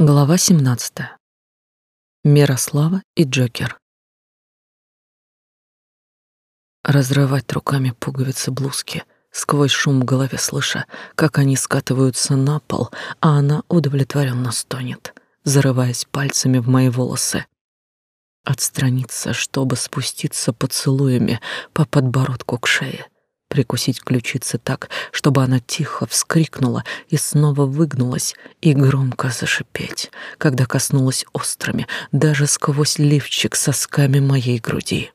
Глава 17. Мирослава и Джокер. Разрывать руками пуговицы блузки, сквозь шум в голове слыша, как они скатываются на пол, а она удовлетворенно стонет, зарываясь пальцами в мои волосы. Отстраниться, чтобы спуститься поцелуями по подбородку к шее — прикусить ключицы так, чтобы она тихо вскрикнула и снова выгнулась, и громко зашипеть, когда коснулась острыми, даже сквозь лифчик сосками моей груди.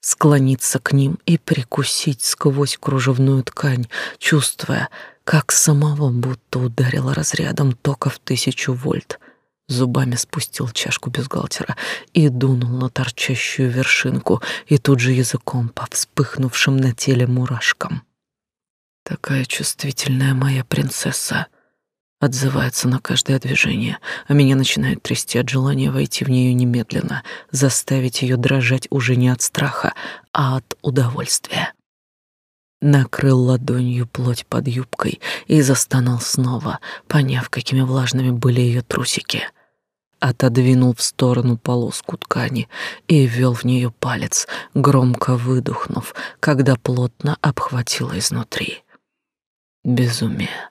Склониться к ним и прикусить сквозь кружевную ткань, чувствуя, как самого будто ударило разрядом тока в тысячу вольт — зубами спустил чашку бюстгальтера и дунул на торчащую вершинку, и тут же языком по вспыхнувшим на теле мурашкам. Такая чувствительная моя принцесса отзывается на каждое движение, а меня начинает трясти от желания войти в нее немедленно, заставить ее дрожать уже не от страха, а от удовольствия. Накрыл ладонью плоть под юбкой и застонал снова, поняв, какими влажными были ее трусики — отодвинул в сторону полоску ткани и ввел в нее палец, громко выдохнув, когда плотно обхватило изнутри. Безумие,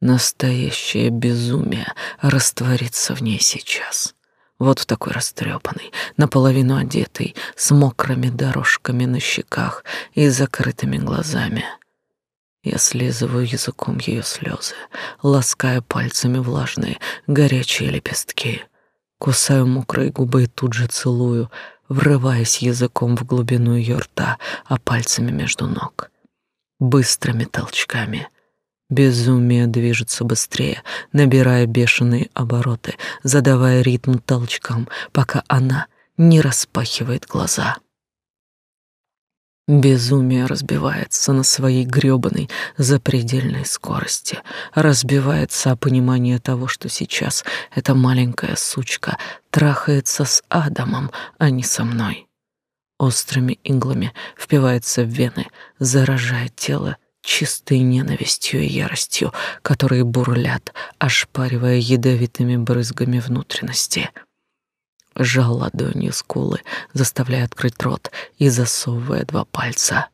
настоящее безумие растворится в ней сейчас. Вот в такой растрепанной, наполовину одетой, с мокрыми дорожками на щеках и закрытыми глазами. Я слизываю языком ее слезы, лаская пальцами влажные, горячие лепестки. Кусаю мокрые губы и тут же целую, врываясь языком в глубину ее рта, а пальцами между ног. Быстрыми толчками. Безумие движется быстрее, набирая бешеные обороты, задавая ритм толчкам, пока она не распахивает глаза. Безумие разбивается на своей грёбаной запредельной скорости, разбивается о понимание того, что сейчас эта маленькая сучка трахается с Адамом, а не со мной. Острыми иглами впивается в вены, заражая тело чистой ненавистью и яростью, которые бурлят, ошпаривая ядовитыми брызгами внутренности — сжал ладонью скулы, заставляя открыть рот и засовывая два пальца,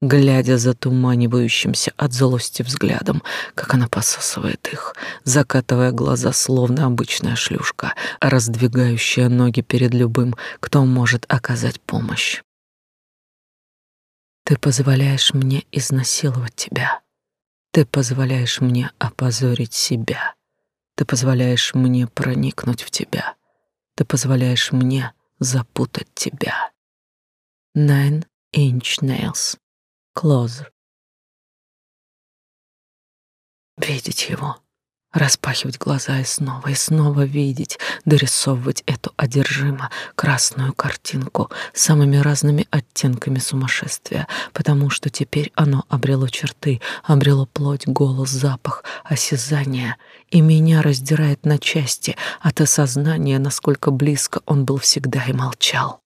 глядя за туманивающимся от злости взглядом, как она посасывает их, закатывая глаза, словно обычная шлюшка, раздвигающая ноги перед любым, кто может оказать помощь. Ты позволяешь мне изнасиловать тебя. Ты позволяешь мне опозорить себя. Ты позволяешь мне проникнуть в тебя. Ты позволяешь мне запутать тебя. Nine inch nails. Closer. Видеть его, распахивать глаза и снова и снова видеть, дорисовывать эту одержимо красную картинку самыми разными оттенками сумасшествия, потому что теперь оно обрело черты, обрело плоть, голос, запах, осязание, и меня раздирает на части от осознания, насколько близко он был всегда и молчал.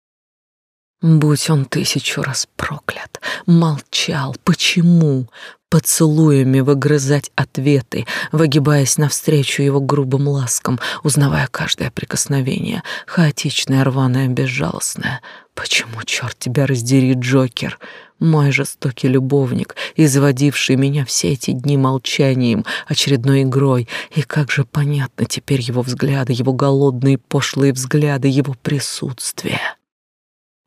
Будь он тысячу раз проклят, молчал. Почему? Поцелуями выгрызать ответы, выгибаясь навстречу его грубым ласкам, узнавая каждое прикосновение, хаотичное, рваное, безжалостное. Почему, черт тебя раздери, Джокер? Мой жестокий любовник, изводивший меня все эти дни молчанием, очередной игрой. И как же понятно теперь его взгляды, его голодные пошлые взгляды, его присутствие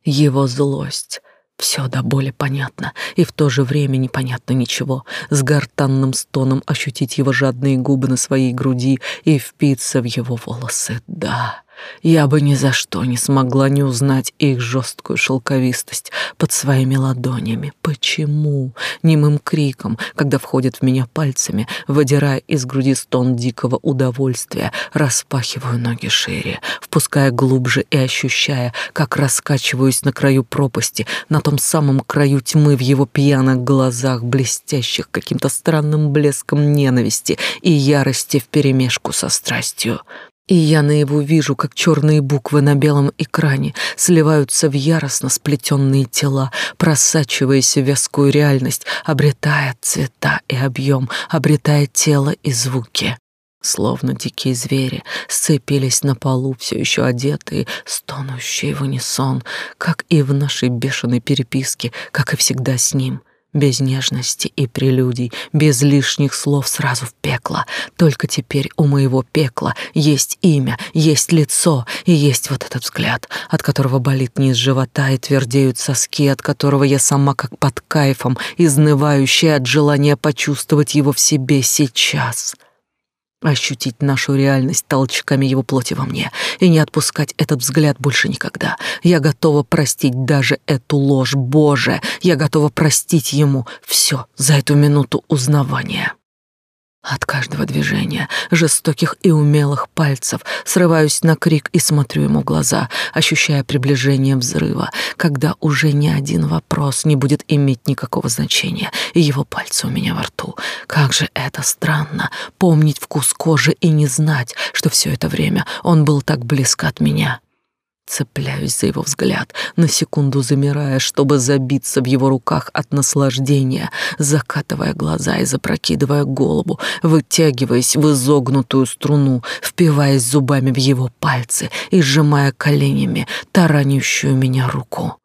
его злость. Все до боли понятно, и в то же время непонятно ничего. С гортанным стоном ощутить его жадные губы на своей груди и впиться в его волосы. Да, я бы ни за что не смогла не узнать их жесткую шелковистость под своими ладонями. Почему? Немым криком, когда входят в меня пальцами, выдирая из груди стон дикого удовольствия, распахиваю ноги шире, впуская глубже и ощущая, как раскачиваюсь на краю пропасти, на том самом краю тьмы в его пьяных глазах, блестящих каким-то странным блеском ненависти и ярости вперемешку со страстью. И я наяву вижу, как черные буквы на белом экране сливаются в яростно сплетенные тела, просачиваясь в вязкую реальность, обретая цвета и объем, обретая тело и звуки. Словно дикие звери сцепились на полу, все еще одетые, стонущие в унисон, как и в нашей бешеной переписке, как и всегда с ним — без нежности и прелюдий, без лишних слов сразу в пекло. Только теперь у моего пекла есть имя, есть лицо и есть вот этот взгляд, от которого болит низ живота и твердеют соски, от которого я сама как под кайфом, изнывающая от желания почувствовать его в себе сейчас ощутить нашу реальность толчками его плоти во мне и не отпускать этот взгляд больше никогда. Я готова простить даже эту ложь, Боже, я готова простить ему все за эту минуту узнавания. От каждого движения, жестоких и умелых пальцев, срываюсь на крик и смотрю ему в глаза, ощущая приближение взрыва, когда уже ни один вопрос не будет иметь никакого значения, и его пальцы у меня во рту. Как же это странно, помнить вкус кожи и не знать, что все это время он был так близко от меня. Цепляюсь за его взгляд, на секунду замирая, чтобы забиться в его руках от наслаждения, закатывая глаза и запрокидывая голову, вытягиваясь в изогнутую струну, впиваясь зубами в его пальцы и сжимая коленями таранящую меня руку.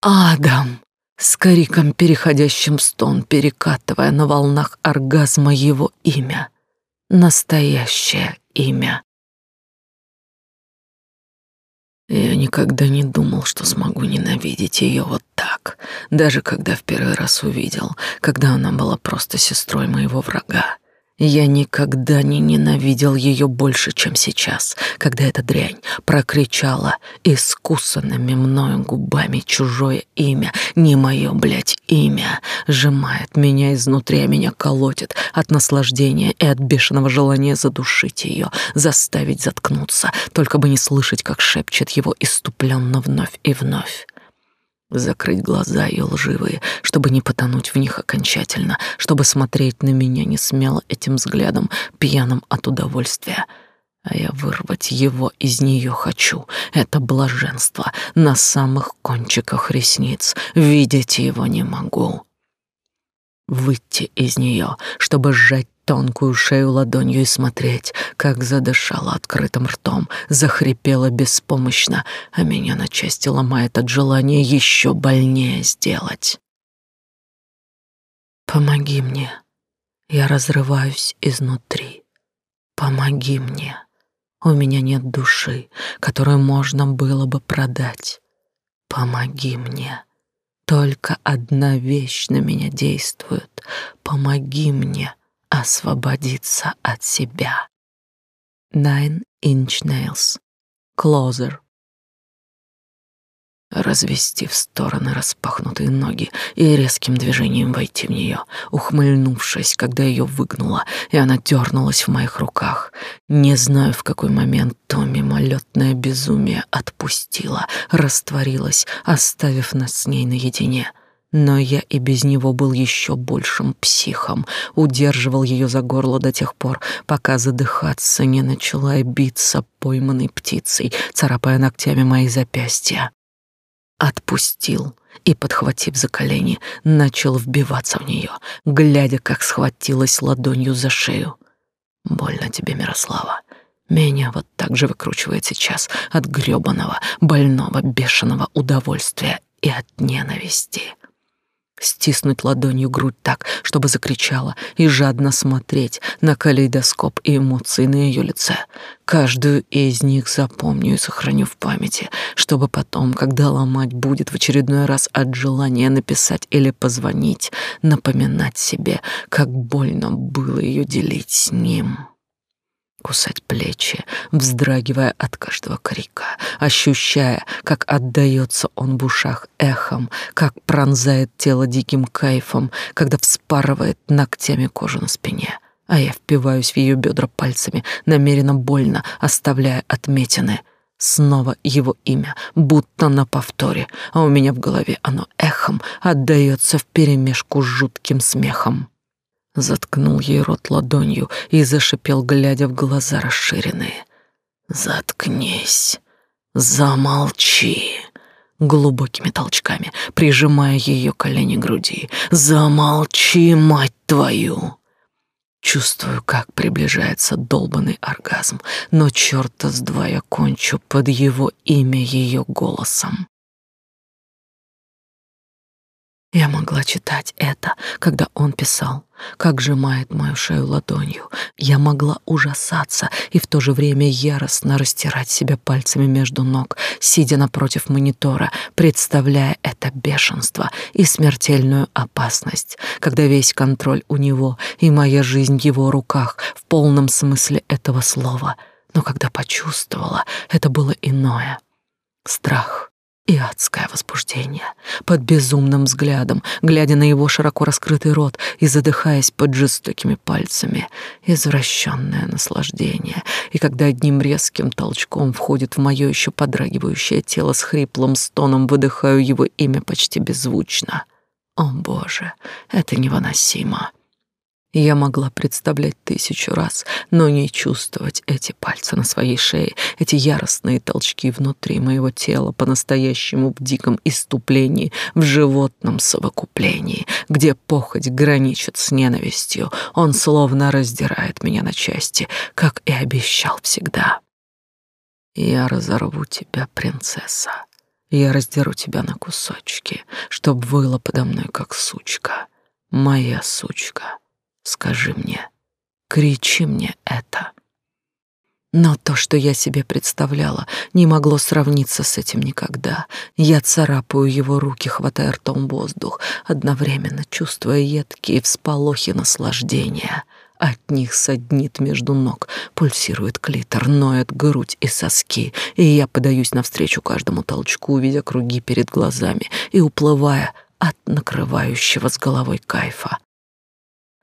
«Адам!» С криком, переходящим в стон, перекатывая на волнах оргазма его имя. Настоящее имя. Я никогда не думал, что смогу ненавидеть ее вот так, даже когда в первый раз увидел, когда она была просто сестрой моего врага. Я никогда не ненавидел ее больше, чем сейчас, когда эта дрянь прокричала искусанными мною губами чужое имя, не мое, блядь, имя, сжимает меня изнутри, а меня колотит от наслаждения и от бешеного желания задушить ее, заставить заткнуться, только бы не слышать, как шепчет его иступленно вновь и вновь закрыть глаза ее лживые, чтобы не потонуть в них окончательно, чтобы смотреть на меня не смело этим взглядом, пьяным от удовольствия. А я вырвать его из нее хочу. Это блаженство на самых кончиках ресниц. Видеть его не могу. Выйти из нее, чтобы сжать тонкую шею ладонью и смотреть, как задышала открытым ртом, захрипела беспомощно, а меня на части ломает от желания еще больнее сделать. Помоги мне. Я разрываюсь изнутри. Помоги мне. У меня нет души, которую можно было бы продать. Помоги мне. Только одна вещь на меня действует. Помоги мне освободиться от себя. Nine Inch Nails. Closer. Развести в стороны распахнутые ноги и резким движением войти в нее, ухмыльнувшись, когда ее выгнула, и она дернулась в моих руках. Не знаю, в какой момент то мимолетное безумие отпустило, растворилось, оставив нас с ней наедине — но я и без него был еще большим психом, удерживал ее за горло до тех пор, пока задыхаться не начала и биться пойманной птицей, царапая ногтями мои запястья. Отпустил и, подхватив за колени, начал вбиваться в нее, глядя, как схватилась ладонью за шею. «Больно тебе, Мирослава. Меня вот так же выкручивает сейчас от грёбаного, больного, бешеного удовольствия и от ненависти» стиснуть ладонью грудь так, чтобы закричала, и жадно смотреть на калейдоскоп и эмоции на ее лице. Каждую из них запомню и сохраню в памяти, чтобы потом, когда ломать будет в очередной раз от желания написать или позвонить, напоминать себе, как больно было ее делить с ним кусать плечи, вздрагивая от каждого крика, ощущая, как отдаётся он в ушах эхом, как пронзает тело диким кайфом, когда вспарывает ногтями кожу на спине. А я впиваюсь в её бедра пальцами, намеренно больно, оставляя отметины. Снова его имя, будто на повторе, а у меня в голове оно эхом отдаётся вперемешку с жутким смехом заткнул ей рот ладонью и зашипел, глядя в глаза расширенные. «Заткнись! Замолчи!» Глубокими толчками, прижимая ее колени груди. «Замолчи, мать твою!» Чувствую, как приближается долбанный оргазм, но черта с два я кончу под его имя ее голосом. Я могла читать это, когда он писал, как сжимает мою шею ладонью. Я могла ужасаться и в то же время яростно растирать себя пальцами между ног, сидя напротив монитора, представляя это бешенство и смертельную опасность, когда весь контроль у него и моя жизнь в его руках в полном смысле этого слова. Но когда почувствовала, это было иное. Страх, и адское возбуждение. Под безумным взглядом, глядя на его широко раскрытый рот и задыхаясь под жестокими пальцами, извращенное наслаждение. И когда одним резким толчком входит в мое еще подрагивающее тело с хриплым стоном, выдыхаю его имя почти беззвучно. О, Боже, это невыносимо. Я могла представлять тысячу раз, но не чувствовать эти пальцы на своей шее, эти яростные толчки внутри моего тела, по-настоящему в диком иступлении, в животном совокуплении, где похоть граничит с ненавистью. Он словно раздирает меня на части, как и обещал всегда. Я разорву тебя, принцесса. Я раздеру тебя на кусочки, чтоб выла подо мной, как сучка. Моя сучка. Скажи мне, кричи мне это. Но то, что я себе представляла, не могло сравниться с этим никогда. Я царапаю его руки, хватая ртом воздух, одновременно чувствуя едкие всполохи наслаждения. От них саднит между ног, пульсирует клитор, ноет грудь и соски, и я подаюсь навстречу каждому толчку, видя круги перед глазами и уплывая от накрывающего с головой кайфа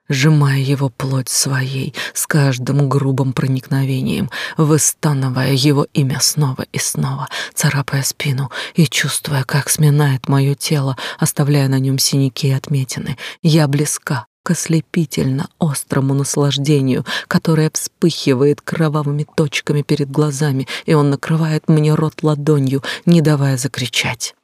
сжимая его плоть своей с каждым грубым проникновением, выстанывая его имя снова и снова, царапая спину и чувствуя, как сминает мое тело, оставляя на нем синяки и отметины. Я близка к ослепительно острому наслаждению, которое вспыхивает кровавыми точками перед глазами, и он накрывает мне рот ладонью, не давая закричать.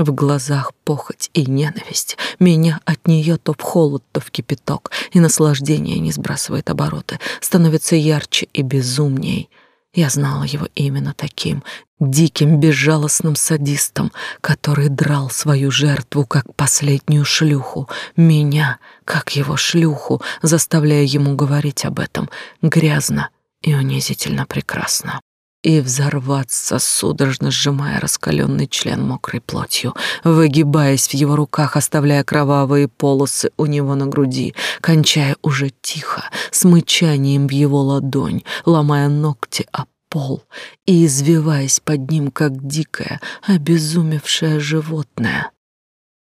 В глазах похоть и ненависть. Меня от нее то в холод, то в кипяток, и наслаждение не сбрасывает обороты, становится ярче и безумней. Я знала его именно таким, диким, безжалостным садистом, который драл свою жертву как последнюю шлюху, меня, как его шлюху, заставляя ему говорить об этом. Грязно и унизительно прекрасно и взорваться, судорожно сжимая раскаленный член мокрой плотью, выгибаясь в его руках, оставляя кровавые полосы у него на груди, кончая уже тихо, с мычанием в его ладонь, ломая ногти о пол и извиваясь под ним, как дикое, обезумевшее животное.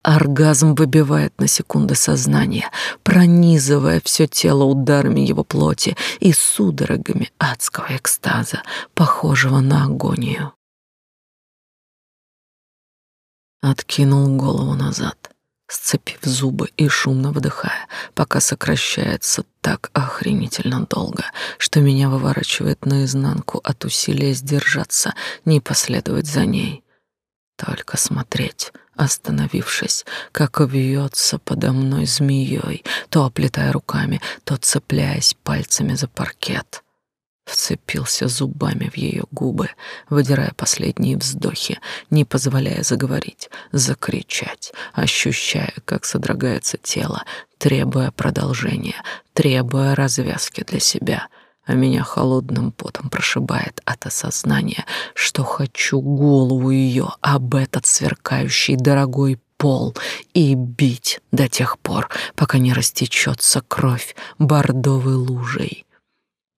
Оргазм выбивает на секунды сознание, пронизывая все тело ударами его плоти и судорогами адского экстаза, похожего на агонию. Откинул голову назад, сцепив зубы и шумно выдыхая, пока сокращается так охренительно долго, что меня выворачивает наизнанку от усилия сдержаться, не последовать за ней. Только смотреть — остановившись, как вьется подо мной змеей, то оплетая руками, то цепляясь пальцами за паркет. Вцепился зубами в ее губы, выдирая последние вздохи, не позволяя заговорить, закричать, ощущая, как содрогается тело, требуя продолжения, требуя развязки для себя — а меня холодным потом прошибает от осознания, что хочу голову ее об этот сверкающий дорогой пол и бить до тех пор, пока не растечется кровь бордовой лужей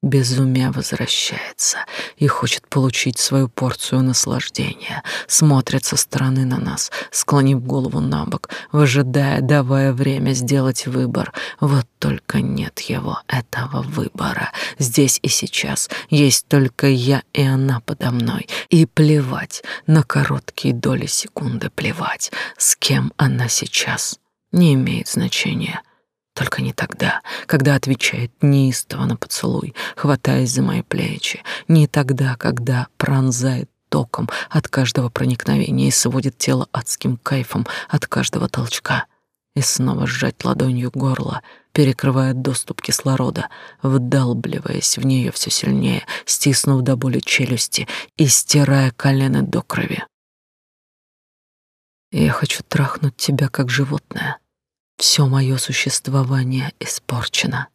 безумие возвращается и хочет получить свою порцию наслаждения, смотрит со стороны на нас, склонив голову на бок, выжидая, давая время сделать выбор. Вот только нет его, этого выбора. Здесь и сейчас есть только я и она подо мной. И плевать, на короткие доли секунды плевать, с кем она сейчас, не имеет значения. Только не тогда, когда отвечает неистово на поцелуй, хватаясь за мои плечи, не тогда, когда пронзает током от каждого проникновения и сводит тело адским кайфом от каждого толчка, и снова сжать ладонью горло, перекрывая доступ кислорода, вдалбливаясь в нее все сильнее, стиснув до боли челюсти и стирая колено до крови. Я хочу трахнуть тебя как животное. Все мое существование испорчено.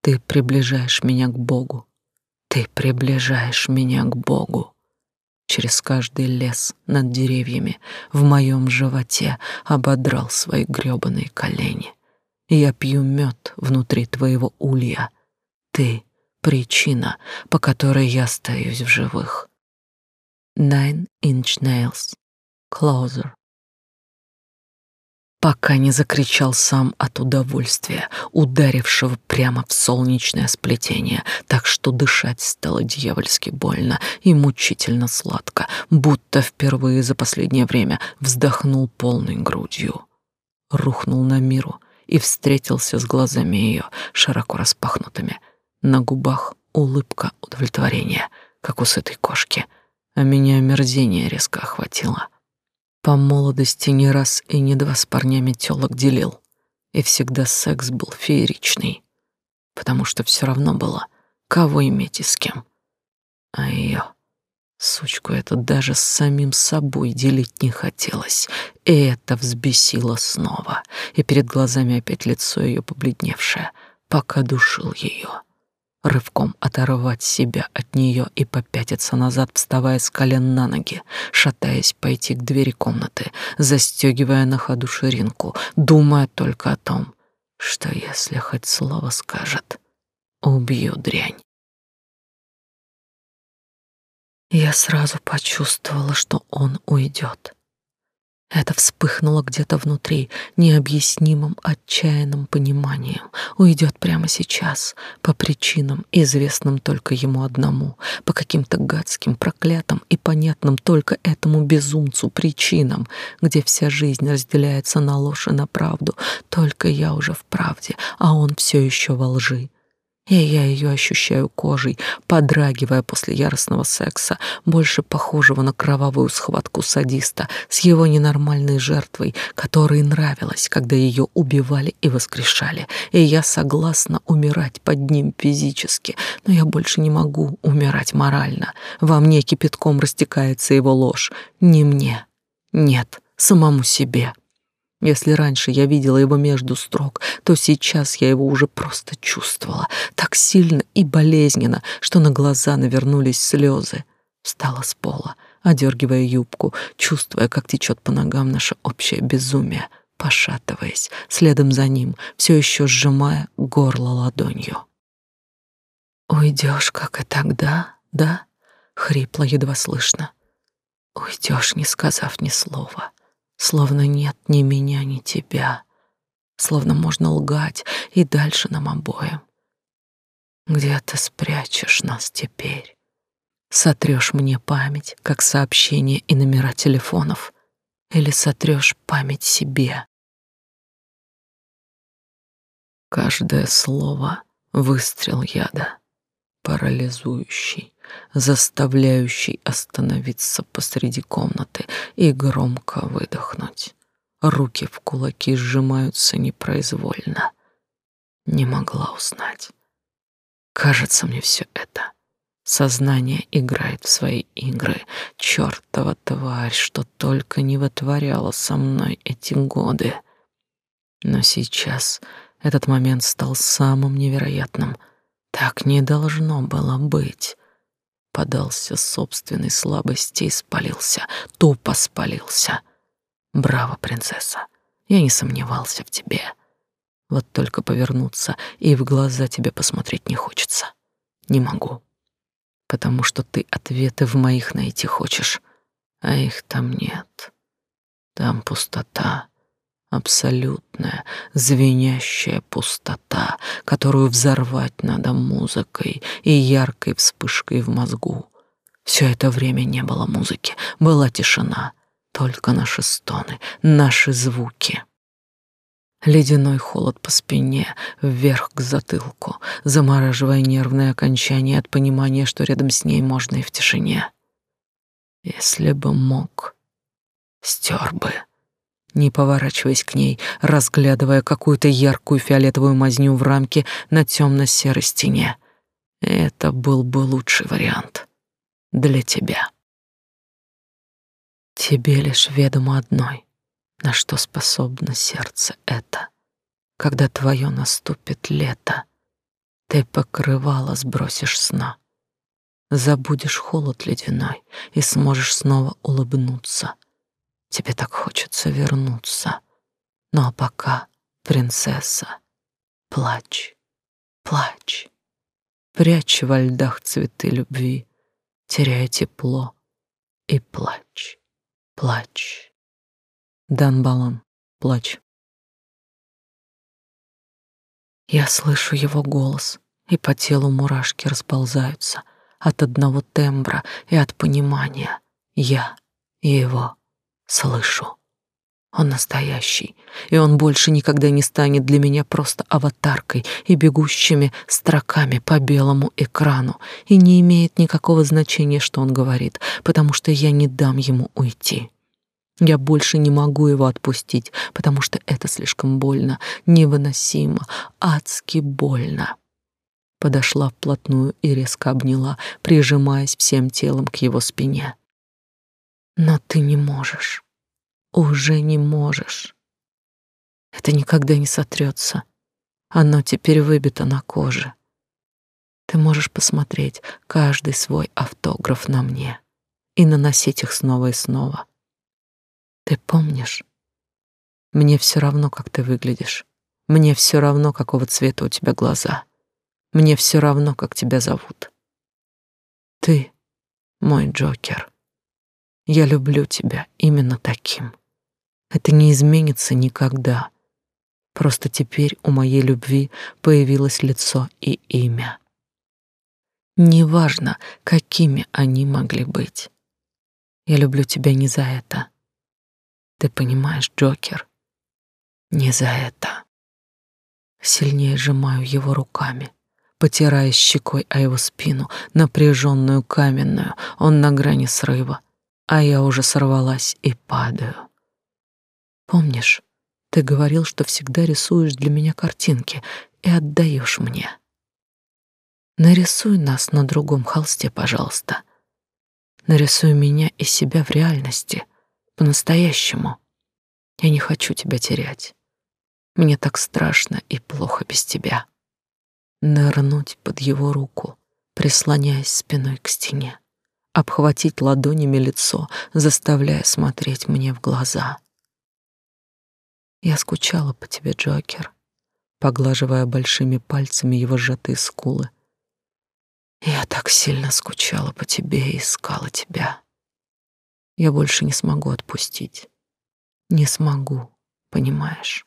Ты приближаешь меня к Богу. Ты приближаешь меня к Богу. Через каждый лес над деревьями в моем животе ободрал свои грёбаные колени. Я пью мед внутри твоего улья. Ты — причина, по которой я остаюсь в живых. Nine Inch Nails. Closer пока не закричал сам от удовольствия, ударившего прямо в солнечное сплетение, так что дышать стало дьявольски больно и мучительно сладко, будто впервые за последнее время вздохнул полной грудью. Рухнул на миру и встретился с глазами ее, широко распахнутыми. На губах улыбка удовлетворения, как у сытой кошки, а меня омерзение резко охватило — по молодости не раз и не два с парнями тёлок делил, и всегда секс был фееричный, потому что все равно было, кого иметь и с кем. А ее, сучку эту, даже с самим собой делить не хотелось, и это взбесило снова, и перед глазами опять лицо ее побледневшее, пока душил ее рывком оторвать себя от нее и попятиться назад, вставая с колен на ноги, шатаясь пойти к двери комнаты, застегивая на ходу ширинку, думая только о том, что если хоть слово скажет, убью дрянь. Я сразу почувствовала, что он уйдет. Это вспыхнуло где-то внутри, необъяснимым отчаянным пониманием. Уйдет прямо сейчас, по причинам, известным только ему одному, по каким-то гадским, проклятым и понятным только этому безумцу причинам, где вся жизнь разделяется на ложь и на правду. Только я уже в правде, а он все еще во лжи и я ее ощущаю кожей, подрагивая после яростного секса, больше похожего на кровавую схватку садиста с его ненормальной жертвой, которой нравилось, когда ее убивали и воскрешали. И я согласна умирать под ним физически, но я больше не могу умирать морально. Во мне кипятком растекается его ложь. Не мне. Нет, самому себе. Если раньше я видела его между строк, то сейчас я его уже просто чувствовала так сильно и болезненно, что на глаза навернулись слезы. Встала с пола, одергивая юбку, чувствуя, как течет по ногам наше общее безумие, пошатываясь, следом за ним, все еще сжимая горло ладонью. «Уйдешь, как и тогда, да?» — хрипло, едва слышно. «Уйдешь, не сказав ни слова» словно нет ни меня, ни тебя, словно можно лгать и дальше нам обоим. Где ты спрячешь нас теперь? Сотрешь мне память, как сообщения и номера телефонов, или сотрешь память себе? Каждое слово — выстрел яда, парализующий, заставляющий остановиться посреди комнаты и громко выдохнуть. Руки в кулаки сжимаются непроизвольно. Не могла узнать. Кажется мне все это. Сознание играет в свои игры. Чёртова тварь, что только не вытворяла со мной эти годы. Но сейчас этот момент стал самым невероятным. Так не должно было быть подался собственной слабости и спалился, тупо спалился. Браво, принцесса, я не сомневался в тебе. Вот только повернуться и в глаза тебе посмотреть не хочется. Не могу, потому что ты ответы в моих найти хочешь, а их там нет. Там пустота, абсолютная, звенящая пустота, которую взорвать надо музыкой и яркой вспышкой в мозгу. Все это время не было музыки, была тишина, только наши стоны, наши звуки. Ледяной холод по спине, вверх к затылку, замораживая нервные окончания от понимания, что рядом с ней можно и в тишине. Если бы мог, стер бы не поворачиваясь к ней, разглядывая какую-то яркую фиолетовую мазню в рамке на темно-серой стене. Это был бы лучший вариант для тебя. Тебе лишь ведомо одной, на что способно сердце это. Когда твое наступит лето, ты покрывало сбросишь сна. Забудешь холод ледяной и сможешь снова улыбнуться. Тебе так хочется вернуться. Ну а пока, принцесса, плачь, плачь. Прячь во льдах цветы любви, теряя тепло, и плачь плачь. Дан Балан, плачь. Я слышу его голос, и по телу мурашки расползаются от одного тембра и от понимания. Я его слышу. Он настоящий, и он больше никогда не станет для меня просто аватаркой и бегущими строками по белому экрану, и не имеет никакого значения, что он говорит, потому что я не дам ему уйти. Я больше не могу его отпустить, потому что это слишком больно, невыносимо, адски больно. Подошла вплотную и резко обняла, прижимаясь всем телом к его спине. Но ты не можешь уже не можешь. Это никогда не сотрется. Оно теперь выбито на коже. Ты можешь посмотреть каждый свой автограф на мне и наносить их снова и снова. Ты помнишь? Мне все равно, как ты выглядишь. Мне все равно, какого цвета у тебя глаза. Мне все равно, как тебя зовут. Ты мой Джокер. Я люблю тебя именно таким. Это не изменится никогда. Просто теперь у моей любви появилось лицо и имя. Неважно, какими они могли быть. Я люблю тебя не за это. Ты понимаешь, Джокер? Не за это. Сильнее сжимаю его руками, потирая щекой о его спину, напряженную каменную. Он на грани срыва, а я уже сорвалась и падаю. Помнишь, ты говорил, что всегда рисуешь для меня картинки и отдаешь мне. Нарисуй нас на другом холсте, пожалуйста. Нарисуй меня и себя в реальности, по-настоящему. Я не хочу тебя терять. Мне так страшно и плохо без тебя. Нырнуть под его руку, прислоняясь спиной к стене, обхватить ладонями лицо, заставляя смотреть мне в глаза — я скучала по тебе, Джокер, поглаживая большими пальцами его сжатые скулы. Я так сильно скучала по тебе и искала тебя. Я больше не смогу отпустить. Не смогу, понимаешь?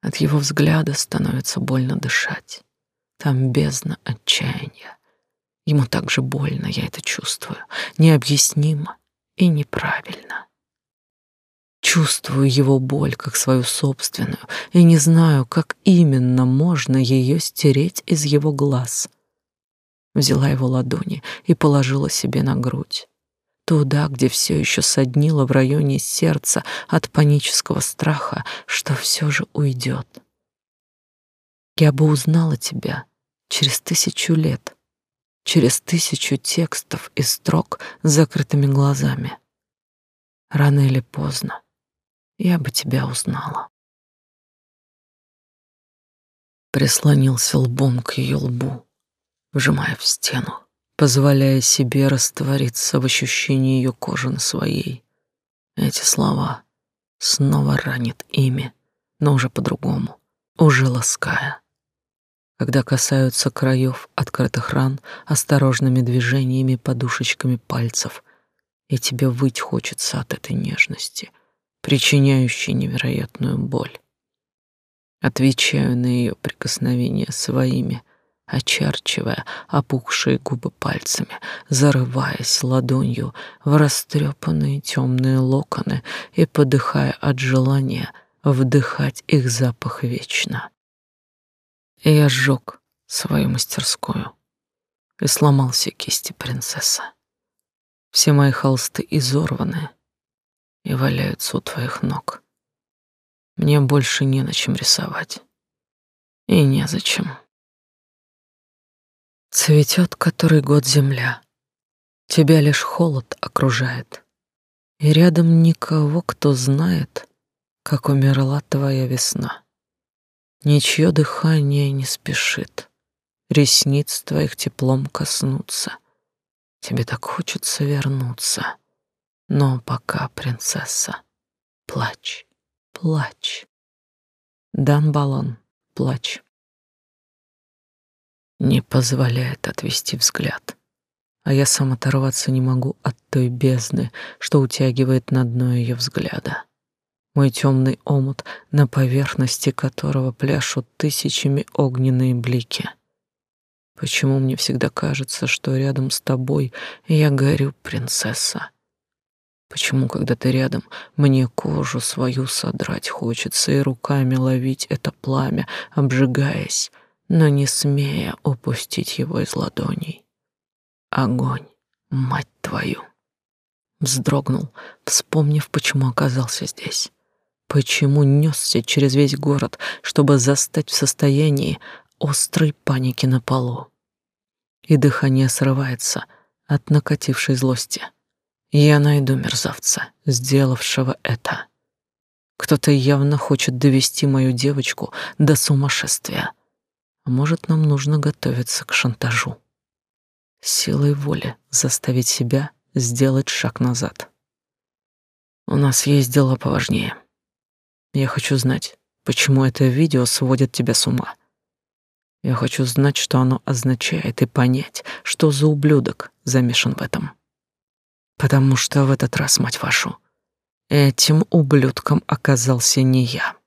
От его взгляда становится больно дышать. Там бездна отчаяния. Ему так же больно, я это чувствую. Необъяснимо и неправильно. Чувствую его боль как свою собственную и не знаю, как именно можно ее стереть из его глаз. Взяла его ладони и положила себе на грудь. Туда, где все еще соднило в районе сердца от панического страха, что все же уйдет. Я бы узнала тебя через тысячу лет, через тысячу текстов и строк с закрытыми глазами. Рано или поздно я бы тебя узнала. Прислонился лбом к ее лбу, вжимая в стену, позволяя себе раствориться в ощущении ее кожи на своей. Эти слова снова ранит ими, но уже по-другому, уже лаская. Когда касаются краев открытых ран осторожными движениями подушечками пальцев, и тебе выть хочется от этой нежности, причиняющий невероятную боль. Отвечаю на ее прикосновения своими, очерчивая опухшие губы пальцами, зарываясь ладонью в растрепанные темные локоны и подыхая от желания вдыхать их запах вечно. И я сжег свою мастерскую и сломал все кисти принцессы. Все мои холсты изорваны, и валяются у твоих ног. Мне больше не на чем рисовать. И незачем. Цветет который год земля. Тебя лишь холод окружает. И рядом никого, кто знает, как умерла твоя весна. Ничье дыхание не спешит ресниц твоих теплом коснуться. Тебе так хочется вернуться. Но пока, принцесса, плачь, плачь. Дам баллон, плачь. Не позволяет отвести взгляд. А я сам оторваться не могу от той бездны, что утягивает на дно ее взгляда. Мой темный омут, на поверхности которого пляшут тысячами огненные блики. Почему мне всегда кажется, что рядом с тобой я горю, принцесса? Почему, когда ты рядом, мне кожу свою содрать хочется и руками ловить это пламя, обжигаясь, но не смея упустить его из ладоней? Огонь, мать твою! Вздрогнул, вспомнив, почему оказался здесь. Почему несся через весь город, чтобы застать в состоянии острой паники на полу. И дыхание срывается от накатившей злости. Я найду мерзавца, сделавшего это. Кто-то явно хочет довести мою девочку до сумасшествия. Может, нам нужно готовиться к шантажу. Силой воли заставить себя сделать шаг назад. У нас есть дела поважнее. Я хочу знать, почему это видео сводит тебя с ума. Я хочу знать, что оно означает, и понять, что за ублюдок замешан в этом. Потому что в этот раз, мать вашу, этим ублюдком оказался не я.